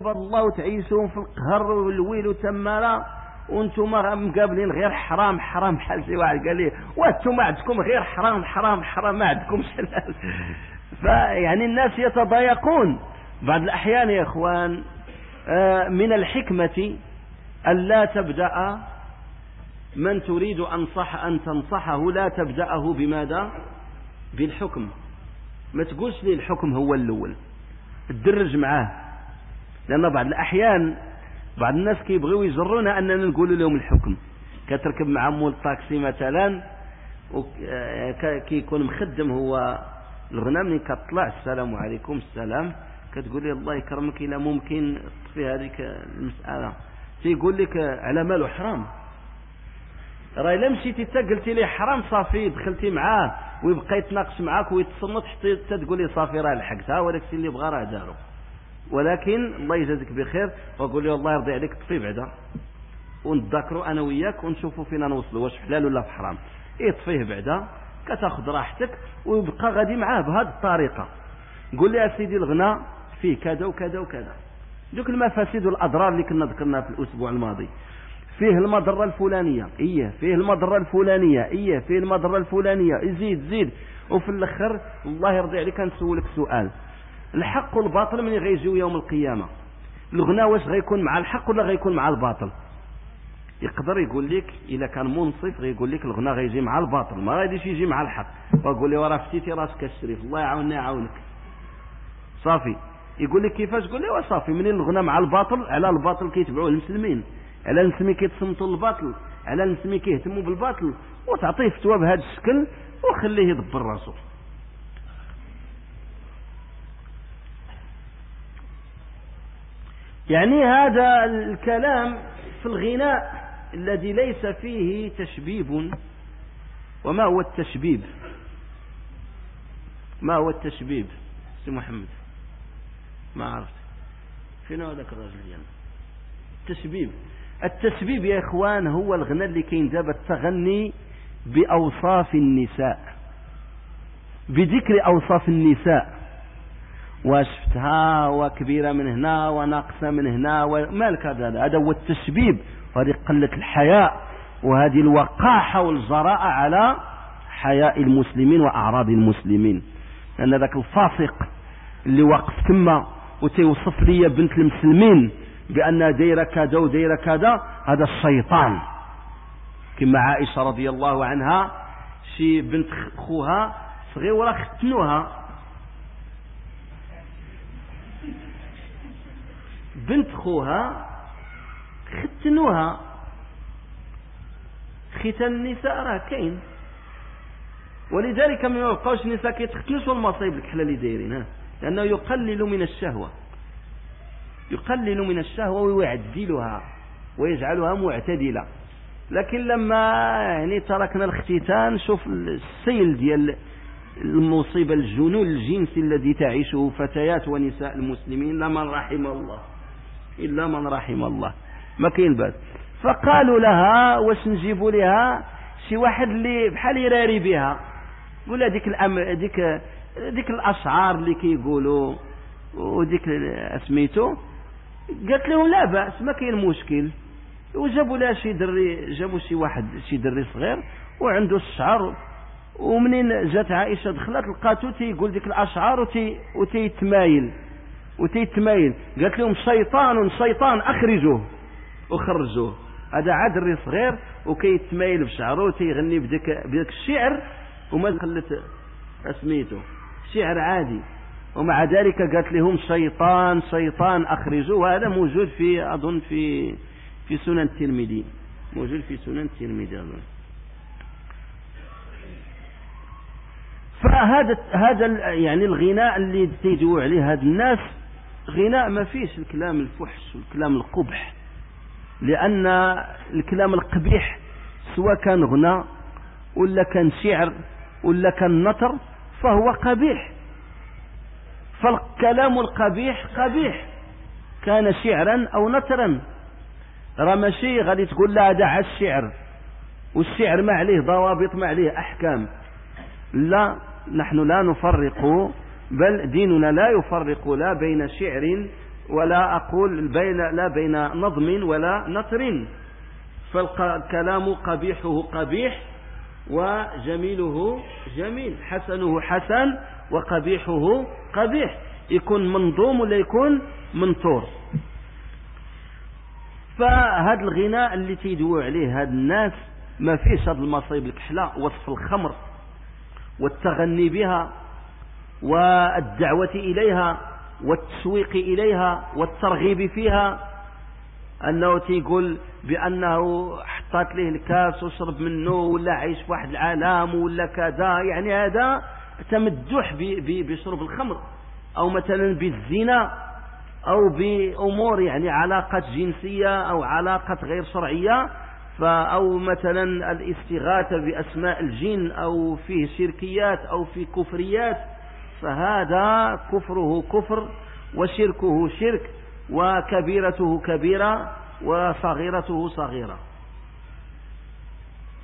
الله تعيشون في القهر والويل وتمارا وأنتم مقابلين غير حرام حرام. بحال شي واحد قال لي وأنتم عندكم غير حرام حرام حرام ما عندكمش فيعني الناس يتضايقون. بعض الأحيان يا إخوان آه، من الحكمة أن لا تبدأ من تريد أنصح أن تنصحه لا تبدأه بماذا؟ بالحكم. ما تقولش لي الحكم هو الأول. تدرج معاه. لأن بعض الأحيان بعض الناس كيبغيو يجرونا أننا نقول لهم الحكم. كتركب مع مول الطاكسي مثلا كيكون مخدم هو الغنى ملي كطلع السلام عليكم السلام. كتقول لي الله يكرمك إلا ممكن تطفي هذيك المسألة. تيقول لك على ماله حرام راه الا مشيتي انت قلتي لي حرام صافي دخلتي معاه ويبقى يتناقش معاك ويتصنت حتى تقول لي صافي راه لحقتها ولكن اللي بغى راه دارو. ولكن الله يجازيك بخير وقول لي الله يرضي عليك طفي بعدا. ونتذاكروا أنا وياك ونشوفوا فينا نوصلوا واش حلال ولا في حرام. إيه طفيه بعدا كتاخذ راحتك ويبقى غادي معاه بهذه الطريقة. قول لي سيدي الغنى فيه كذا وكذا وكذا. دوك المفاسد والأضرار اللي كنا ذكرناها في الأسبوع الماضي. فيه المضرة الفلانية إيه فيه المضرة الفلانية إيه فيه المضرة الفلانية. يزيد زيد. وفي الأخر الله يرضي عليك نسولك سؤال. الحق والباطل من غيجيو يوم القيامة. الغنى واش غيكون مع الحق ولا غيكون مع الباطل؟ يقدر يقول لك إذا كان منصف غيقول لك الغنى غيجي مع الباطل ما غاديش يجي مع الحق. ويقول لي وراه فتيتي راسك الشريف الله يعاوننا يعاونك. صافي. يقول لك كيفاش؟ قول لي صافي منين الغنى مع الباطل؟ على الباطل كيتبعوه المسلمين. على نسمي كيتصنتوا الباطل على نسمي كيهتموا بالباطل. وتعطيه فتوى بهذا الشكل وخليه يدبر راسه يعني هذا الكلام في الغناء الذي ليس فيه تشبيب. وما هو التشبيب؟ ما هو التشبيب؟ سي محمد ما عرفت. فين هو ذاك الرجل ديالنا التشبيب. التشبيب يا إخوان هو الغنى اللي كاين دابا التغني بأوصاف النساء بذكر أوصاف النساء. وشفتها وكبيرة من هنا وناقصة من هنا ومالك هذا؟ هذا هو التشبيب وهذه قلة الحياء. وهذه الوقاحة والجراءة على حياء المسلمين وأعراض المسلمين. لأن ذاك الفاسق اللي واقف تما وتيوصف لي بنت المسلمين بأنها دايرة كذا ودايرة كذا هذا الشيطان. كما عائشة رضي الله عنها شي بنت خوها صغيرة ختنوها. بنت خوها ختنوها. ختان النساء راه كاين. ولذلك ما يبقاوش النساء كيتختنوش المصايب الكحله اللي دايرين لأنه يقلل من الشهوة. يقلل من الشهوة ويعدلها ويجعلها معتدلة. لكن لما يعني تركنا الاختتان شوف السيل ديال المصيبة الجنون الجنسي الذي تعيشه فتيات ونساء المسلمين إلا من رحم الله. إلا من رحم الله. ما كاين بس فقالوا لها واش نجيبوا لها؟ شي واحد اللي بحال يراري بها. ولا ديك الأم ديك ديك الأشعار اللي كيقولوا وديك سميتو؟ قالت لهم لا بأس ما كاين مشكل. وجابوا لها شي دري جابوا شي واحد شي دري صغير وعنده الشعر. ومنين جات عائشة دخلت لقاتو تيقول ديك الأشعار وتي وتيتمايل. وتيتمايل قالت لهم شيطان شيطان أخرجوه. وخرجوه هذا عاد دري صغير وكيتمايل بشعره وتيغني بديك بديك الشعر وما خلت سميتو شعر عادي. ومع ذلك قالت لهم شيطان شيطان أخرجوه. وهذا موجود في أظن في في سنن الترمذي. موجود في سنن الترمذي أظن. فهذا هذا يعني الغناء اللي تيجوا عليه هاد الناس غناء ما فيش الكلام الفحش والكلام القبح. لأن الكلام القبيح سواء كان غنى ولا كان شعر ولا كان نثر فهو قبيح. فالكلام القبيح قبيح. كان شعرا أو نثرا راه ماشي غادي تقول لا دع الشعر والشعر ما عليه ضوابط ما عليه أحكام. لا نحن لا نفرق بل ديننا لا يفرق لا بين شعر ولا أقول بين لا بين نظم ولا نثر. فالكلام قبيحه قبيح وجميله جميل حسنه حسن وقبيحه قبيح. يكون منظوم ولا يكون منثور. فهذا الغناء اللي تيدووا عليه هاد الناس ما فيش هاد المصايب الكحلة وصف الخمر والتغني بها. والدعوة إليها والتسويق إليها والترغيب فيها أنه تيقول بأنه حطات له الكاس وشرب منه ولا عايش في واحد العالم ولا كذا يعني هذا تمدح بشرب الخمر. أو مثلا بالزنا أو بأمور يعني علاقة جنسية أو علاقة غير شرعية أو مثلا الاستغاثة بأسماء الجن أو فيه شركيات أو في كفريات. فهذا كفره كفر وشركه شرك وكبيرته كبيرة وصغيرته صغيرة.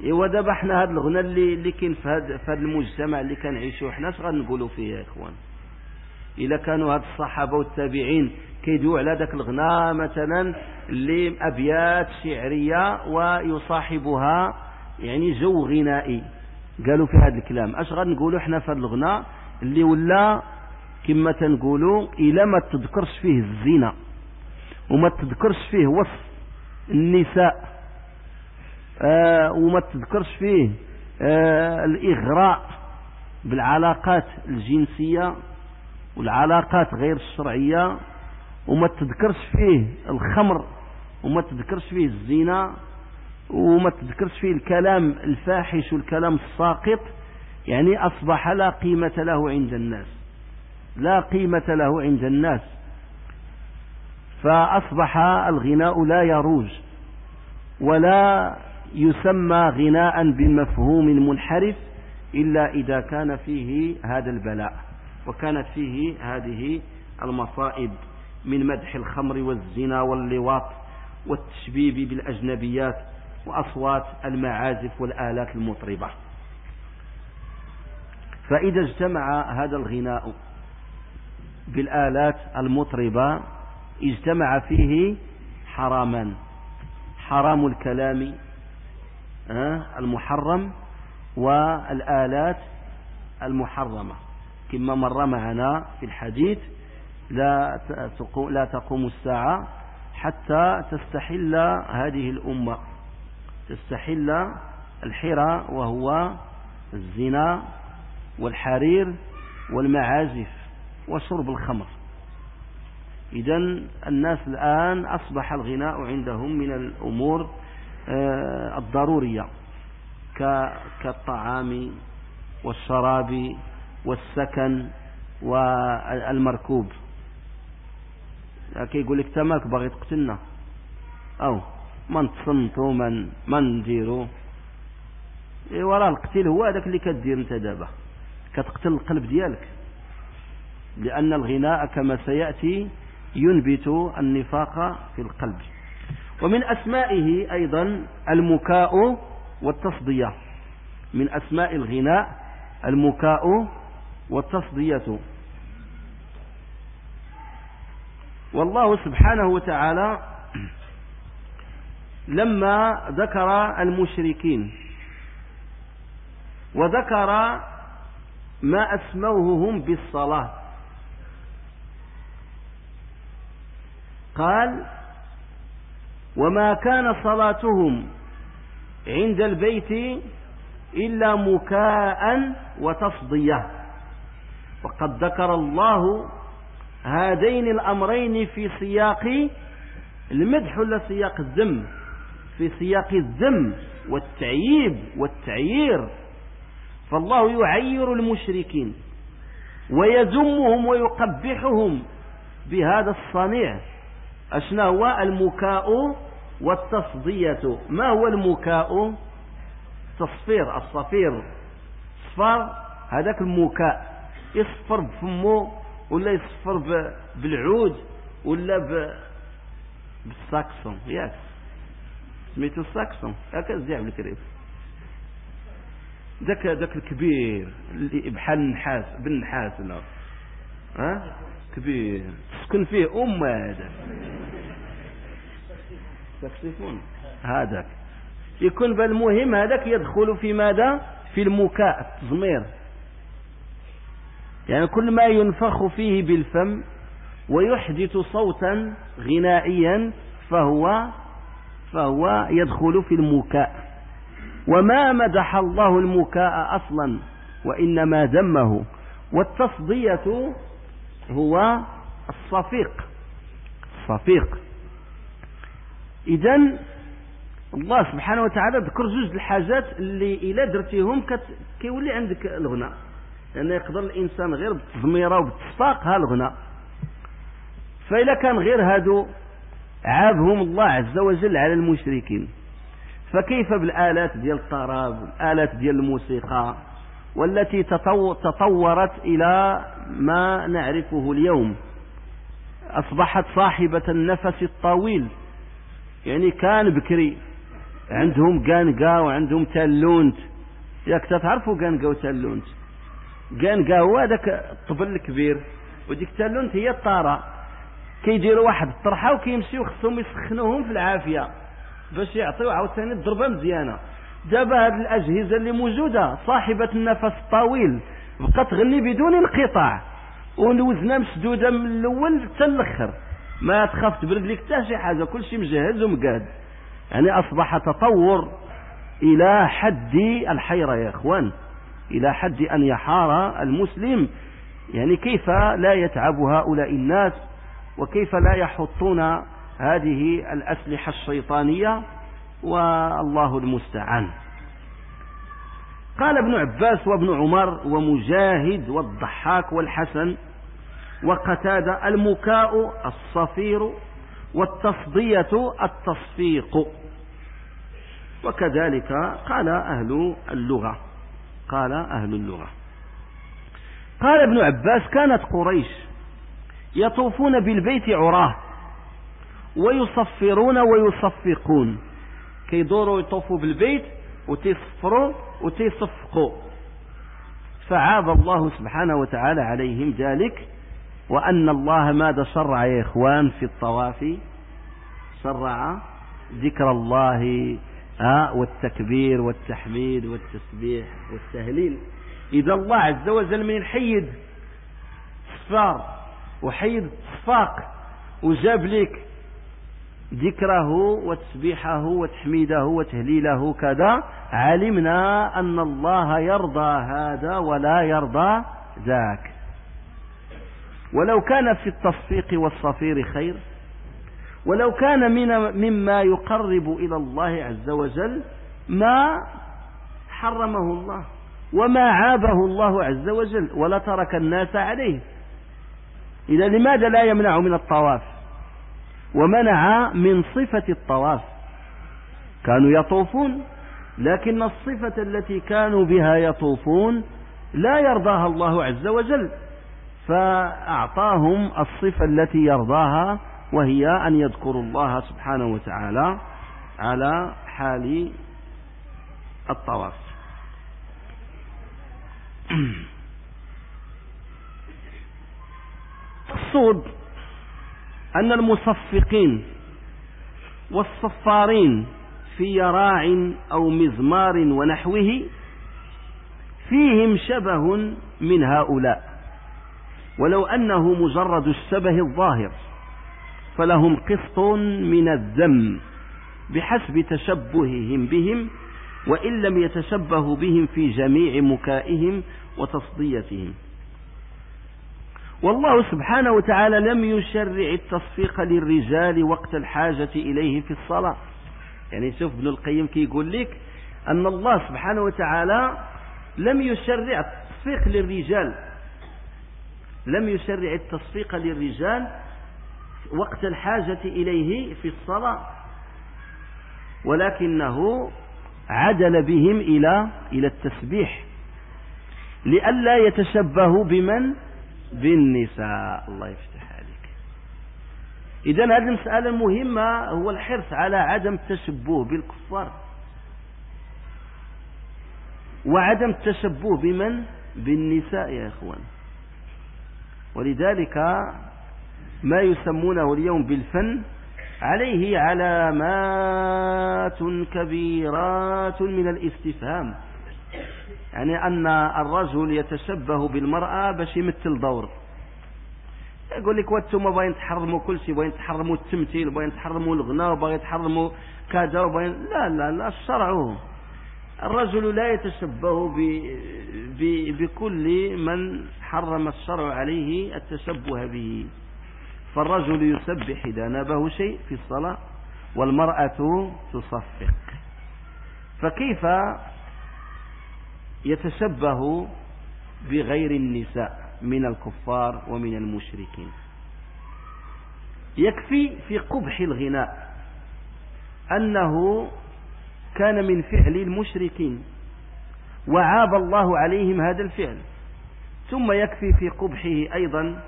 إيوا دابا حنا هذا الغنى اللي اللي كاين في هذا المجتمع اللي كنعيشوا حنا اش غنقولوا فيه يا إخوان؟ إلا كانوا هاد الصحابة والتابعين كيدوا على ذاك الغنى مثلا اللي أبيات شعرية ويصاحبها يعني جو غنائي. قالوا في هذا الكلام اش غنقولوا حنا في هذا الغنى؟ اللي ولا كما تنقولوا الا ما تذكرش فيه الزنا وما تذكرش فيه وصف النساء آه وما تذكرش فيه آه الإغراء بالعلاقات الجنسية والعلاقات غير الشرعية وما تذكرش فيه الخمر وما تذكرش فيه الزنا وما تذكرش فيه الكلام الفاحش والكلام الساقط يعني أصبح لا قيمة له عند الناس لا قيمة له عند الناس. فأصبح الغناء لا يروج ولا يسمى غناء بمفهوم منحرف إلا إذا كان فيه هذا البلاء وكانت فيه هذه المصائب من مدح الخمر والزنا واللواط والتشبيب بالأجنبيات وأصوات المعازف والآلات المطربة. فإذا اجتمع هذا الغناء بالآلات المطربة اجتمع فيه حرامان. حرام الكلام المحرم والآلات المحرمة. كما مر معنا في الحديث لا لا تقوم الساعة حتى تستحل هذه الأمة. تستحل الحرى وهو الزنا والحرير والمعازف وشرب الخمر. إذا الناس الآن أصبح الغناء عندهم من الأمور آه، الضرورية كالطعام والشراب والسكن والمركوب. كيقول لك تماك باغي تقتلنا؟ أو ما نتصنتو من ما نديرو ايوا راه القتيل هو هذاك اللي كدير انت دابا. كتقتل القلب ديالك. لأن الغناء كما سيأتي ينبت النفاق في القلب. ومن أسمائه أيضا المكاء والتصدية. من أسماء الغناء المكاء والتصدية. والله سبحانه وتعالى لما ذكر المشركين وذكر ما أسموه هم بالصلاة. قال وما كان صلاتهم عند البيت إلا مكاء وتصدية. وقد ذكر الله هذين الأمرين في سياق المدح ولا سياق الذم؟ في سياق الذم والتعييب والتعيير. فالله يعير المشركين ويذمهم ويقبحهم بهذا الصنيع. أشنا هو المكاء والتصدية. ما هو المكاء؟ تصفير الصفير. صفر هذاك المكاء. يصفر بفمه ولا يصفر بالعود ولا. بالساكسون. ياك. سميتو الساكسون. هكا زعم الكريم ذاك ذاك الكبير اللي بحال النحاس بالنحاس ها؟ كبير. تسكن فيه أمة هذا. ساكسفون هذاك. يكون بالمهم هذاك يدخل في ماذا؟ في المكاء التزمير. يعني كل ما ينفخ فيه بالفم ويحدث صوتا غنائيا فهو فهو يدخل في المكاء. وما مدح الله المكاء أصلا وإنما ذمه. والتصدية هو الصفيق. الصفيق إذا الله سبحانه وتعالى ذكر زوج الحاجات اللي إلا درتيهم كيولي عندك الغناء لأن يقدر الإنسان غير بالتزميرة وبالتصفاق ها الغناء فإذا كان غير هادو عابهم الله عز وجل على المشركين. فكيف بالآلات ديال الطرب والآلات ديال الموسيقى والتي تطورت إلى ما نعرفه اليوم. أصبحت صاحبة النفس الطويل. يعني كان بكري عندهم قانقا وعندهم تالونت. ياك تعرفوا قانقا وتالونت؟ قانقا هو هذاك الطبل الكبير وديك تالونت هي الطارة. كيديروا واحد الطرحة وكيمشيو خصهم يسخنوهم في العافية. باش يعطيو عاوتاني الضربة مزيانة. دابا هاد الأجهزة اللي موجودة صاحبة النفس الطويل بقات تغني بدون انقطاع. والوزنة مسدودة من الأول حتى الآخر. ما تخاف تبرد لك حتى شي حاجة كل شيء مجهز ومقاد. يعني أصبح تطور إلى حد الحيرة يا إخوان. إلى حد أن يحار المسلم. يعني كيف لا يتعب هؤلاء الناس؟ وكيف لا يحطون هذه الأسلحة الشيطانية والله المستعان. قال ابن عباس وابن عمر ومجاهد والضحاك والحسن وقتادة المكاء الصفير والتصدية التصفيق. وكذلك قال أهل اللغة قال أهل اللغة. قال ابن عباس كانت قريش يطوفون بالبيت عراه ويصفرون ويصفقون. كيدوروا يطوفوا بالبيت وتيصفروا وتيصفقوا. فعاب الله سبحانه وتعالى عليهم ذلك وأن الله ماذا شرع يا إخوان في الطواف؟ شرع ذكر الله والتكبير والتحميد والتسبيح والتهليل. إذا الله عز وجل من حيد صفار وحيد صفاق وجاب لك ذكره وتسبيحه وتحميده وتهليله كذا علمنا أن الله يرضى هذا ولا يرضى ذاك. ولو كان في التصفيق والصفير خير ولو كان من مما يقرب إلى الله عز وجل ما حرمه الله وما عابه الله عز وجل ولا ترك الناس عليه. إذا لماذا لا يمنع من الطواف؟ ومنع من صفة الطواف. كانوا يطوفون لكن الصفة التي كانوا بها يطوفون لا يرضاها الله عز وجل فأعطاهم الصفة التي يرضاها وهي أن يذكروا الله سبحانه وتعالى على حال الطواف. الصود أن المصفقين والصفارين في يراع أو مزمار ونحوه فيهم شبه من هؤلاء. ولو أنه مجرد الشبه الظاهر فلهم قسط من الذم بحسب تشبههم بهم وإن لم يتشبهوا بهم في جميع مكائهم وتصديتهم. والله سبحانه وتعالى لم يشرع التصفيق للرجال وقت الحاجة إليه في الصلاة. يعني شوف ابن القيم كي يقول لك أن الله سبحانه وتعالى لم يشرع التصفيق للرجال. لم يشرع التصفيق للرجال وقت الحاجة إليه في الصلاة. ولكنه عدل بهم إلى إلى التسبيح. لئلا يتشبهوا بمن بالنساء. الله يفتح عليك. إذا هذه المسألة المهمة هو الحرص على عدم التشبه بالكفار. وعدم التشبه بمن؟ بالنساء يا إخوان. ولذلك ما يسمونه اليوم بالفن عليه علامات كبيرات من الاستفهام. يعني أن الرجل يتشبه بالمرأة باش يمثل دور. يقول لك وأنتم باغيين تحرموا كل شيء باغيين تحرموا التمثيل باغيين تحرموا الغناء باغيين تحرموا كذا وباغيين لا لا لا الشرع الرجل لا يتشبه ب... ب... بكل من حرم الشرع عليه التشبه به. فالرجل يسبح إذا نابه شيء في الصلاة والمرأة تصفق. فكيف يتشبه بغير النساء من الكفار ومن المشركين. يكفي في قبح الغناء أنه كان من فعل المشركين وعاب الله عليهم هذا الفعل. ثم يكفي في قبحه أيضا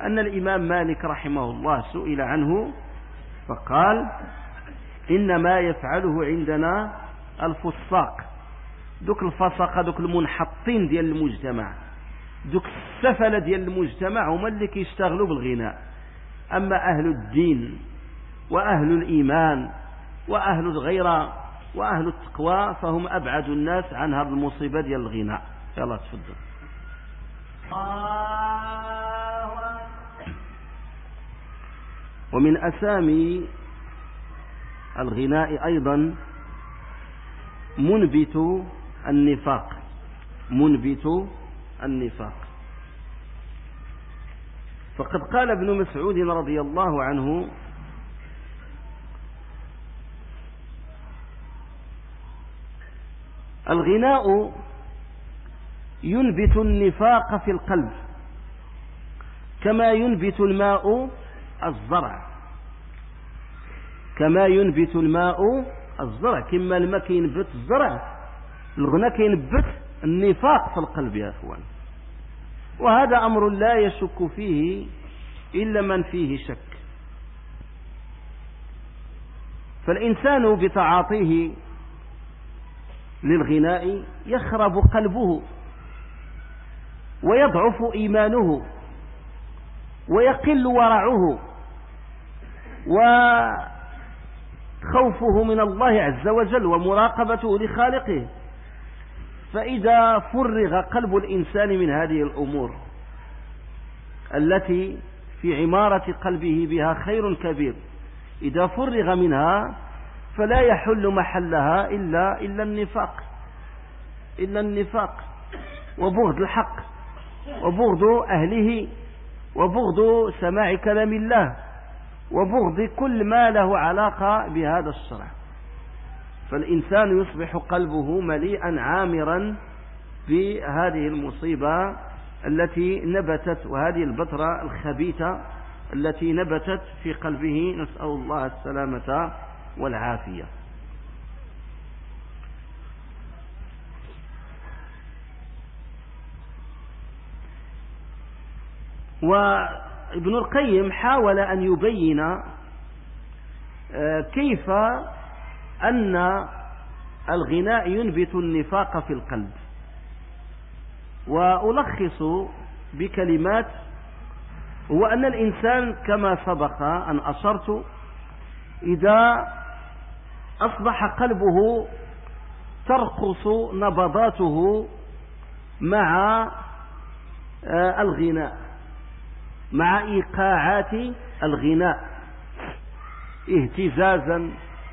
أن الإمام مالك رحمه الله سئل عنه فقال إن ما يفعله عندنا الفساق. دوك الفسق دوك المنحطين ديال المجتمع دوك السفلة ديال المجتمع هما اللي كيشتغلوا بالغناء. أما أهل الدين وأهل الإيمان وأهل الغيرة وأهل التقوى فهم أبعد الناس عن هذه المصيبة ديال الغناء. يلا تفضل. ومن أسامي الغناء أيضا منبت النفاق. منبت النفاق. فقد قال ابن مسعود رضي الله عنه الغناء ينبت النفاق في القلب كما ينبت الماء الزرع. كما ينبت الماء الزرع كما الماء كينبت الزرع. الغنى كينبت النفاق في القلب يا أخوان. وهذا أمر لا يشك فيه إلا من فيه شك. فالإنسان بتعاطيه للغناء يخرب قلبه ويضعف إيمانه ويقل ورعه وخوفه من الله عز وجل ومراقبته لخالقه. فإذا فرغ قلب الإنسان من هذه الأمور التي في عمارة قلبه بها خير كبير إذا فرغ منها فلا يحل محلها إلا إلا النفاق إلا النفاق وبغض الحق وبغض أهله وبغض سماع كلام الله وبغض كل ما له علاقة بهذا الشرع فالإنسان يصبح قلبه مليئا عامرا بهذه المصيبة التي نبتت وهذه البترة الخبيثة التي نبتت في قلبه. نسأل الله السلامة والعافية. وابن القيم حاول أن يبين آه، كيف أن الغناء ينبت النفاق في القلب. وألخص بكلمات هو أن الإنسان كما سبق أن أشرت إذا أصبح قلبه ترقص نبضاته مع آه، الغناء مع إيقاعات الغناء اهتزازا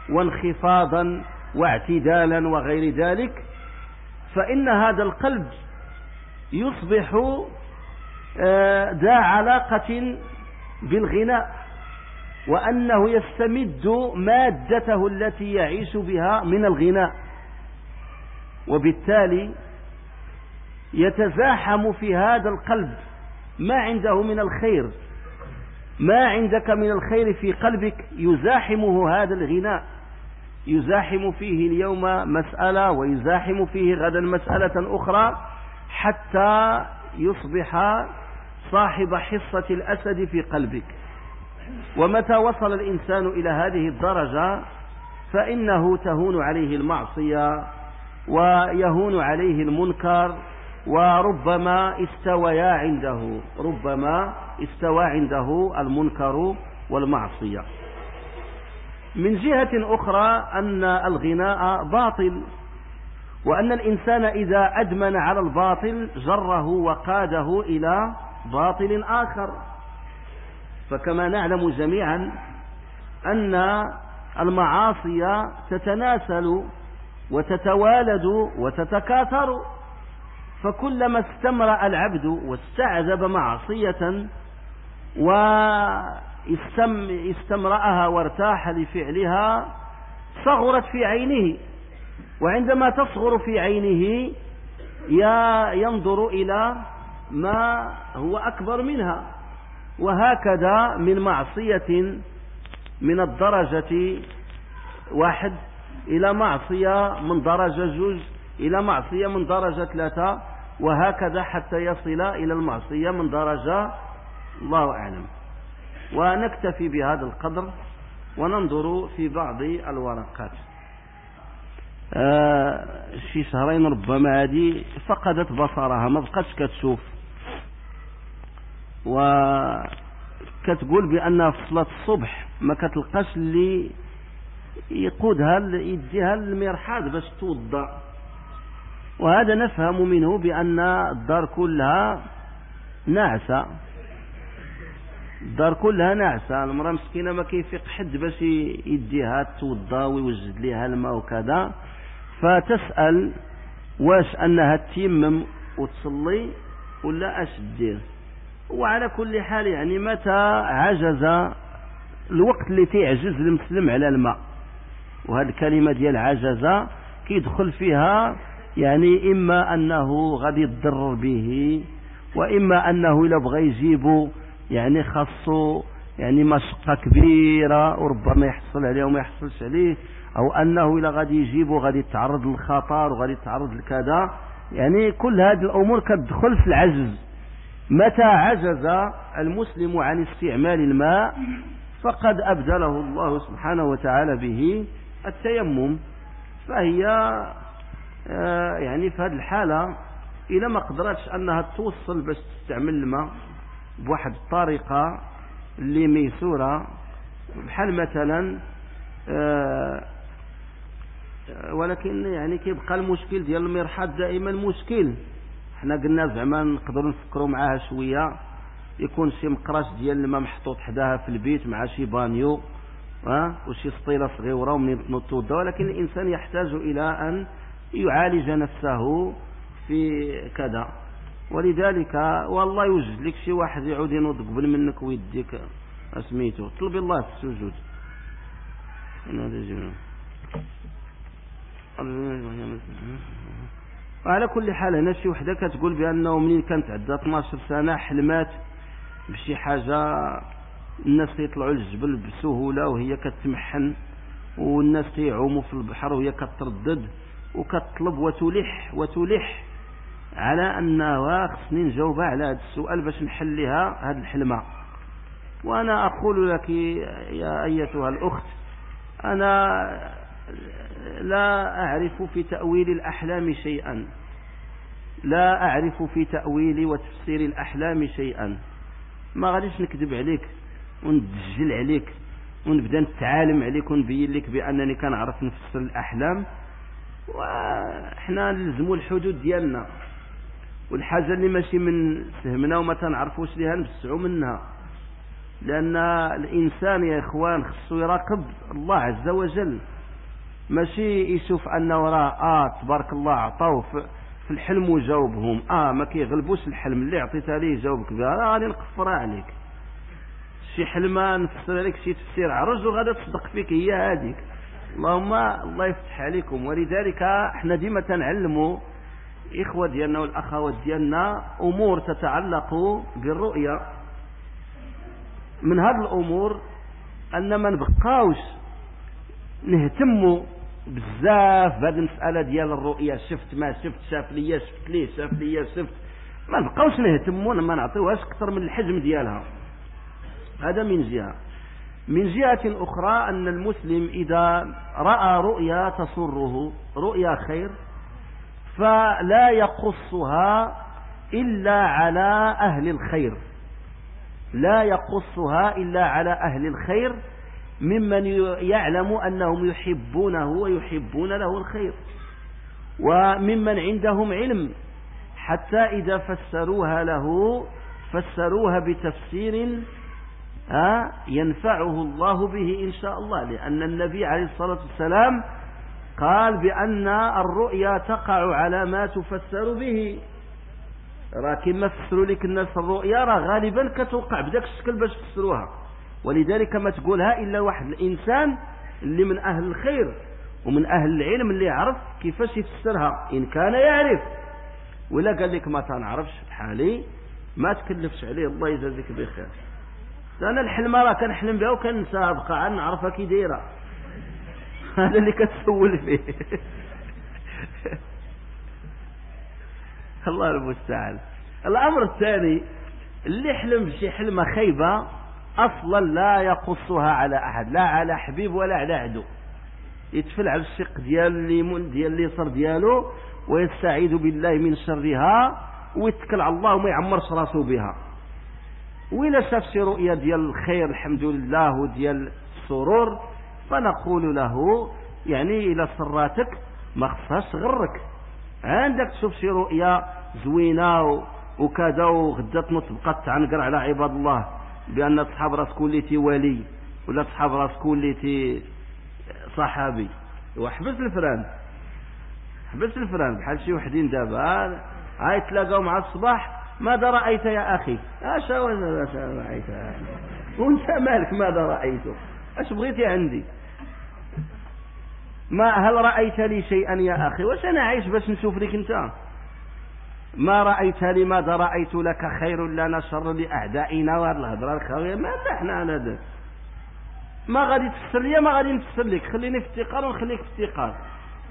وانخفاضا واعتدالا وغير ذلك فإن هذا القلب يصبح آه، ذا علاقة بالغناء وأنه يستمد مادته التي يعيش بها من الغناء وبالتالي يتزاحم في هذا القلب ما عنده من الخير. ما عندك من الخير في قلبك يزاحمه هذا الغناء. يزاحم فيه اليوم مسألة ويزاحم فيه غدا مسألة أخرى حتى يصبح صاحب حصة الأسد في قلبك. ومتى وصل الإنسان إلى هذه الدرجة؟ فإنه تهون عليه المعصية ويهون عليه المنكر وربما استويا عنده ربما استوى عنده المنكر والمعصية. من جهة أخرى أن الغناء باطل وأن الإنسان إذا أدمن على الباطل جره وقاده إلى باطل آخر. فكما نعلم جميعا أن المعاصي تتناسل وتتوالد وتتكاثر. فكلما استمرأ العبد واستعذب معصية واستمرأها وارتاح لفعلها صغرت في عينه. وعندما تصغر في عينه ينظر إلى ما هو أكبر منها. وهكذا من معصية من الدرجة واحد إلى معصية من درجة جوج إلى معصية من درجة ثلاثة. وهكذا حتى يصل إلى المعصية من درجة الله أعلم. ونكتفي بهذا القدر وننظر في بعض الورقات. آه شي شهرين ربما هذه فقدت بصرها ما بقتش كتشوف. وكتقول بأنها في الصبح ما كتلقاش اللي يقودها يديها المرحاض باش توضا وهذا نفهم منه بأن الدار كلها ناعسة الدار كلها ناعسة المرأة مسكينة ما كيفيق حد باش يديها توضا ويوجد لها الماء وكذا. فتسأل واش أنها تيمم وتصلي ولا أش دير وعلى كل حال يعني متى عجز الوقت اللي تيعجز المسلم على الماء. وهذه الكلمة ديال عجز كيدخل فيها يعني إما أنه غادي يضر به وإما أنه إلا بغى يجيبه يعني خاصه يعني مشقة كبيرة وربما يحصل عليه وما يحصلش عليه أو أنه إلا غادي يجيبه غادي يتعرض للخطر وغادي يتعرض لكذا. يعني كل هذه الأمور كتدخل في العجز. متى عجز المسلم عن استعمال الماء؟ فقد أبدله الله سبحانه وتعالى به التيمم فهي يعني في هذه الحالة إذا ما قدرتش أنها توصل باش تستعمل الماء بواحد الطريقة اللي ميسورة بحال مثلا آه، ولكن يعني كيبقى المشكل ديال المرحاض دائما مشكل. حنا قلنا زعما نقدروا نفكروا معاها شوية. يكون شي مقراش ديال الماء محطوط حداها في البيت مع شي بانيو ها وشي سطيلة صغيرة ومنين تنوض ولكن الإنسان يحتاج إلى أن يعالج نفسه في كذا. ولذلك والله يوجد لك شي واحد يعود ينوض قبل منك ويديك اسميته طلب الله في السجود وعلى كل حال هنا شي وحدة كتقول بأنه منين كانت عندها 12 سنة حلمات بشي حاجة الناس يطلعوا للجبل بسهولة وهي كتمحن والناس يعوموا في البحر وهي كتردد. وكتطلب وتلح وتلح على انها خصني نجاوب على هذا السؤال باش نحلها هذه الحلمة. وأنا أقول لك يا أيتها الأخت أنا لا أعرف في تأويل الأحلام شيئا. لا أعرف في تأويل وتفسير الأحلام شيئا. ما غاديش نكذب عليك وندجل عليك ونبدا نتعالم عليك ونبين لك بأنني كنعرف نفسر الأحلام. وحنا نلزموا الحدود ديالنا. والحاجة اللي ماشي من سهمنا وما تنعرفوش ليها نبسعوا منها. لأن الإنسان يا إخوان خصو يراقب الله عز وجل. ماشي يشوف أنه راه آه تبارك الله عطاو في الحلم وجاوبهم. آه ما كيغلبوش الحلم. اللي عطيتها ليه جاوبك بها. راه غادي نقفرها عليك. شي حلمة نفسر لك شي تفسير عرج وغادي تصدق فيك هي هذيك. اللهم الله يفتح عليكم. ولذلك إحنا ديما تنعلموا إخوة ديالنا والأخوات ديالنا أمور تتعلق بالرؤية. من هذه الأمور أن ما نبقاوش نهتموا بزاف بهذه المسألة ديال الرؤية. شفت ما شفت شاف ليا شفت ليه شاف ليا شفت. ما نبقاوش نهتموا ما نعطيوهاش أكثر من الحجم ديالها. هذا من جهة. من جهة أخرى أن المسلم إذا رأى رؤيا تسره رؤيا خير فلا يقصها إلا على أهل الخير. لا يقصها إلا على أهل الخير ممن يعلم أنهم يحبونه ويحبون له الخير وممن عندهم علم حتى إذا فسروها له فسروها بتفسير ينفعه الله به إن شاء الله لأن النبي عليه الصلاة والسلام قال بأن الرؤيا تقع على ما تفسر به. راه كما فسروا لك الناس الرؤيا راه غالبا كتوقع بداك الشكل باش تفسروها. ولذلك ما تقولها إلا واحد الإنسان اللي من أهل الخير ومن أهل العلم اللي يعرف كيفاش يفسرها إن كان يعرف. ولا قال لك ما تنعرفش بحالي ما تكلفش عليه. الله يجازيك بخير. أنا الحلم راه كنحلم بها وكنساها بقى نعرفها كي دايرة. هذا اللي كتسول فيه. الله المستعان. الأمر الثاني اللي حلم بشي حلمة خيبة أصلا لا يقصها على أحد. لا على حبيب ولا على عدو. يتفل على الشق ديال اليمين ديال اليسار ديالو ويستعيذ بالله من شرها ويتكل على الله وما يعمرش راسه بها. وإلا شاف شي رؤيا ديال الخير الحمد لله وديال السرور فنقول له يعني إلى سراتك ما خصهاش تغرك. عندك تشوف شي رؤيا زوينة وكذا وغدا تبقى تعنقر على عباد الله بأن تصحاب راسك وليتي ولي ولا تصحاب راسك وليتي صحابي. وحبس الفران. حبس الفران. بحال شي وحدين دابا هاي تلاقاو مع الصباح ماذا رأيت يا أخي؟ أشا رأيت وأنت مالك؟ ماذا رأيت؟ اش بغيتي عندي؟ ما هل رأيت لي شيئا يا أخي؟ واش أنا عايش باش نشوف لك أنت؟ ما رأيت لي ماذا رأيت لك خير لنا شر لأعدائنا وهذه الهضرة الخاوية؟ ما نحن على ذلك ما غادي تفسر لي ما غادي نفسر لك. خليني في افتقار ونخليك في افتقار.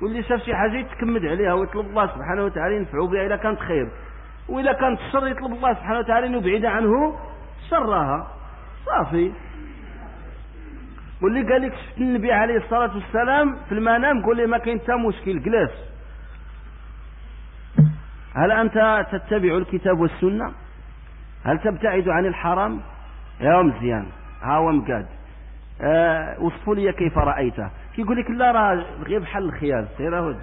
واللي شاف شي حاجة يتكمد عليها ويطلب الله سبحانه وتعالى ينفعه بها اذا كانت خير. وإذا كانت الشر يطلب الله سبحانه وتعالى أن يبعد عنه شرها صافي. واللي قال لك شفت النبي عليه الصلاة والسلام في المنام قول لي ما كاين حتى مشكل جلس هل أنت تتبع الكتاب والسنة؟ هل تبتعد عن الحرام؟ يا مزيان. ها هو مقاد. آه وصفوا لي كيف رأيته. كيقول لك لا راه غير بحال الخيال سير اهو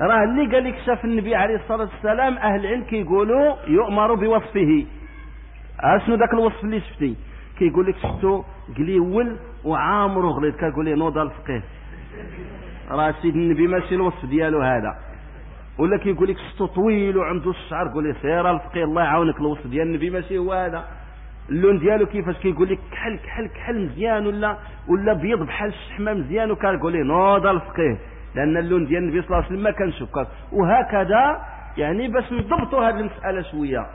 راه اللي قال لك شاف النبي عليه الصلاة والسلام أهل العلم كيقولوا يؤمر بوصفه. أشنو ذاك الوصف اللي شفتي؟ كيقول لك شفتو قليول وعامر وغليظ. كيقول لي نوض الفقيه. راه سيد النبي ماشي الوصف ديالو هذا. ولا كيقول لك شفتو طويل وعنده الشعر قول لي سير الفقيه الله يعاونك الوصف ديال النبي ماشي هو هذا. اللون ديالو كيفاش؟ كيقول لك كحل كحل كحل مزيان ولا ولا بيض بحال الشحمة مزيان وكنقول لي نوض الفقيه. لأن اللون ديال النبي صلى الله عليه وسلم ما كانش وهكذا يعني باش نضبطوا هذه المسألة شوية.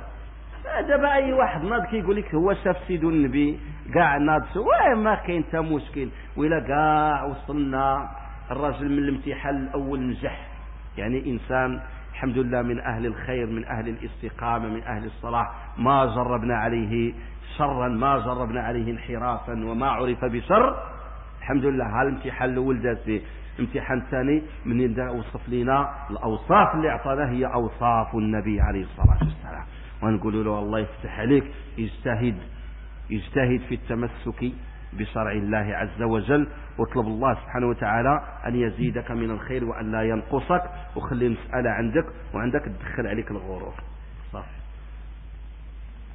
دابا أي واحد ناض كيقول لك هو شاف سيدو النبي كاع ناض واه ما كاين حتى مشكل. ولا كاع وصلنا الرجل من الامتحان الأول نجح. يعني إنسان الحمد لله من أهل الخير من أهل الاستقامة من أهل الصلاح ما جربنا عليه شرا ما جربنا عليه انحرافا وما عرف بشر. الحمد لله هالامتحان الأول داز به. الامتحان الثاني من يبدا وصف لنا الأوصاف اللي أعطانا هي أوصاف النبي عليه الصلاة والسلام. ونقول له الله يفتح عليك اجتهد اجتهد في التمسك بشرع الله عز وجل واطلب الله سبحانه وتعالى أن يزيدك من الخير وأن لا ينقصك. وخلي المسألة عندك وعندك تدخل عليك الغرور. صافي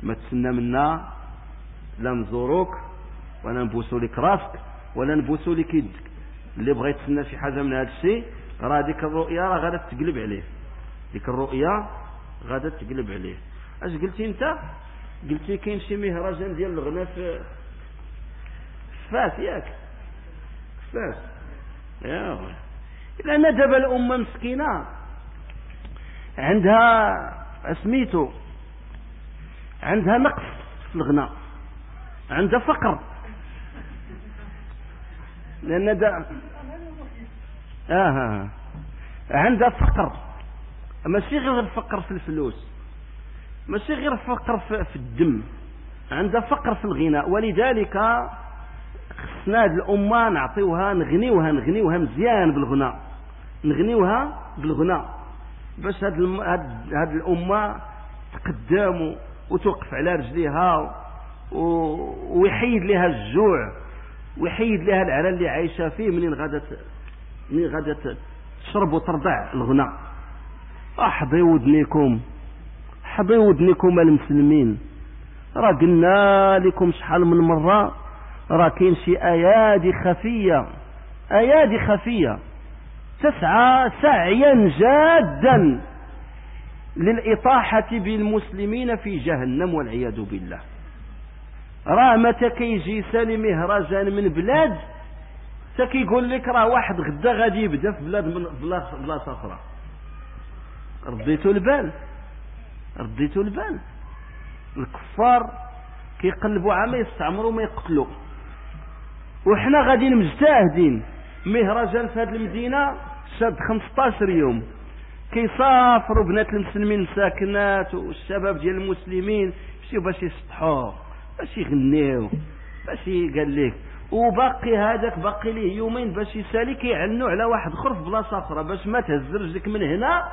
ما تسنى منا لا نزوروك ولا نبوسوا لك راسك ولا نبوسوا لك يدك. اللي بغى يتسنى شي حاجة من هذا الشيء راه ديك الرؤيا راه غادا تقلب عليه. ديك الرؤيا غادا تقلب عليه. اش قلتي انت؟ قلتي كاين شي مهرجان ديال الغناء في فاس ياك. فاس. يا لأن دابا الأمة مسكينة. عندها سميتو. عندها نقص في الغناء عندها فقر. لأن دا آه, آه. عندها فقر ماشي غير فقر في الفلوس؟ ماشي غير فقر في الدم. عندها فقر في الغناء. ولذلك خصنا هذه الأمة نعطيوها نغنيوها نغنيوها مزيان بالغناء. نغنيوها بالغنى باش هاد, الم... هاد... هاد الأمة تقدم وتوقف على رجليها و... ويحيد لها الجوع. ويحيد لها العرى اللي عايشة فيه منين غادة منين غادة تشرب وترضع الغنى احضي ودنيكم حضي ودنيكم المسلمين. راه قلنا لكم شحال من مرة راه كاين شي أيادي خفية. أيادي خفية. تسعى سعيا جادا للإطاحة بالمسلمين في جهنم والعياذ بالله. راه متى كيجي سالي مهرجان من بلاد كيقول لك راه واحد غدا غادي يبدا في بلاد من بلاصة أخرى. رديتوا البال. رديتوا البال. الكفار كيقلبوا عما يستعمروا ما يقتلوا. وحنا غاديين مجتهدين مهرجان في هذه المدينة شاد 15 يوم. كيسافروا بنات المسلمين الساكنات والشباب ديال المسلمين مشيو باش يسطحوا باش يغنيو باش قال لك وباقي هذاك باقي ليه يومين باش يسالي كيعنوا على واحد آخر في بلاصة أخرى باش ما تهز رجلك من هنا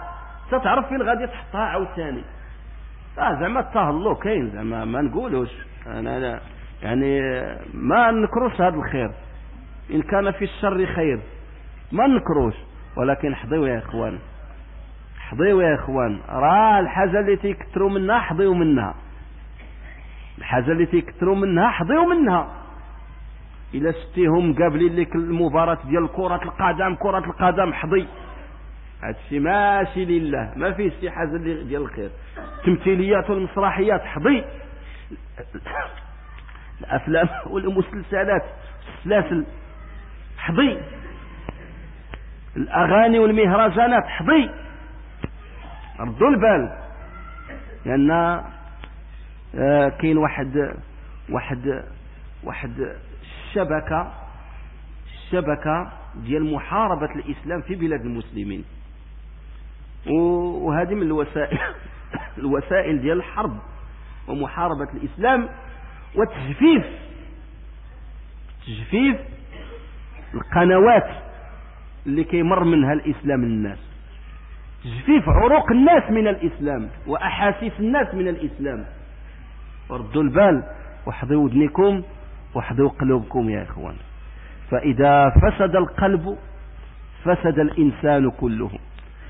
تتعرف فين غادي تحطها عاوتاني. آه زعما التهلو كاين زعما ما نقولوش. أنا لا يعني ما نكروش هذا الخير. إن كان في الشر خير ما نكروش. ولكن حضيوا يا إخوان حضيوا يا إخوان. راه الحاجة اللي تيكثروا منها حضيوا منها. الحاجة اللي تيكثروا منها حضيوا منها. الا شتيهم قابلين لك المباراه ديال كرة القدم كرة القدم حضي. هادشي ماشي لله ما فيه شي حاجة ديال الخير. التمثيليات والمسرحيات حضي. الأفلام والمسلسلات السلاسل حضي. الأغاني والمهرجانات حضي. ردوا البال. آه كاين واحد واحد واحد الشبكة الشبكة ديال محاربة الإسلام في بلاد المسلمين. وهذه من الوسائل الوسائل ديال الحرب ومحاربة الإسلام وتجفيف تجفيف القنوات اللي كيمر منها الإسلام للناس تجفيف عروق الناس من الإسلام وأحاسيس الناس من الإسلام. ردوا البال وحضوا ودنكم وحضوا قلوبكم يا إخوان. فإذا فسد القلب فسد الإنسان كله.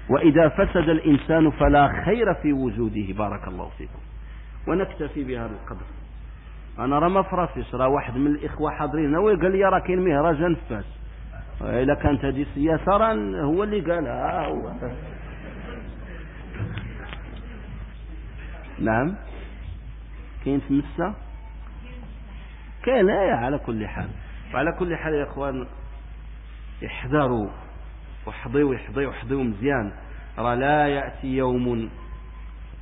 وإذا فسد الإنسان فلا خير في وجوده. بارك الله فيكم. ونكتفي بهذا القدر. أنا راه ما فراسيش راه واحد من الإخوة حاضرين. هو قال لي راه كاين مهرجان فاس. إلا كانت هذه السياسة راه هو اللي قالها هو. نعم. كاين مسا؟ كاين إيه على كل حال. وعلى كل حال يا إخوان احذروا وحضيوا يحضيوا وحضيوا مزيان. راه لا يأتي يوم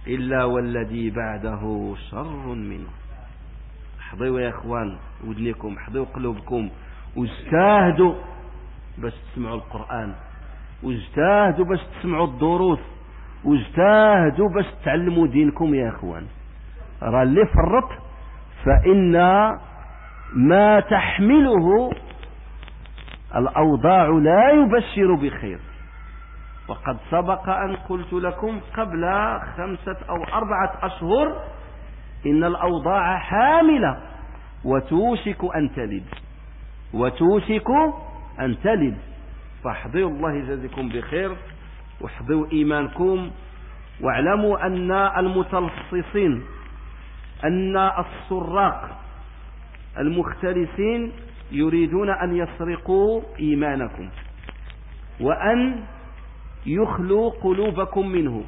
إلا والذي بعده شر منه. حضيوا يا إخوان ودنيكم حضيوا قلوبكم. واجتهدوا باش تسمعوا القرآن. واجتهدوا باش تسمعوا الدروس. واجتهدوا باش تعلموا دينكم يا إخوان. راه اللي فرط؟ فإن ما تحمله الأوضاع لا يبشر بخير. وقد سبق أن قلت لكم قبل خمسة أو أربعة أشهر إن الأوضاع حاملة وتوشك أن تلد. وتوشك أن تلد. فاحضروا الله يجازيكم بخير واحضروا إيمانكم واعلموا أن المتلصصين أن السراق المختلسين يريدون أن يسرقوا إيمانكم وأن يخلوا قلوبكم منه.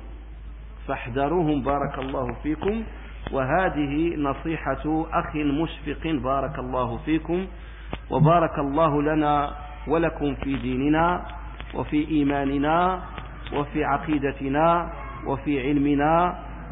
فاحذروهم بارك الله فيكم. وهذه نصيحة أخ مشفق بارك الله فيكم. وبارك الله لنا ولكم في ديننا وفي إيماننا وفي عقيدتنا وفي علمنا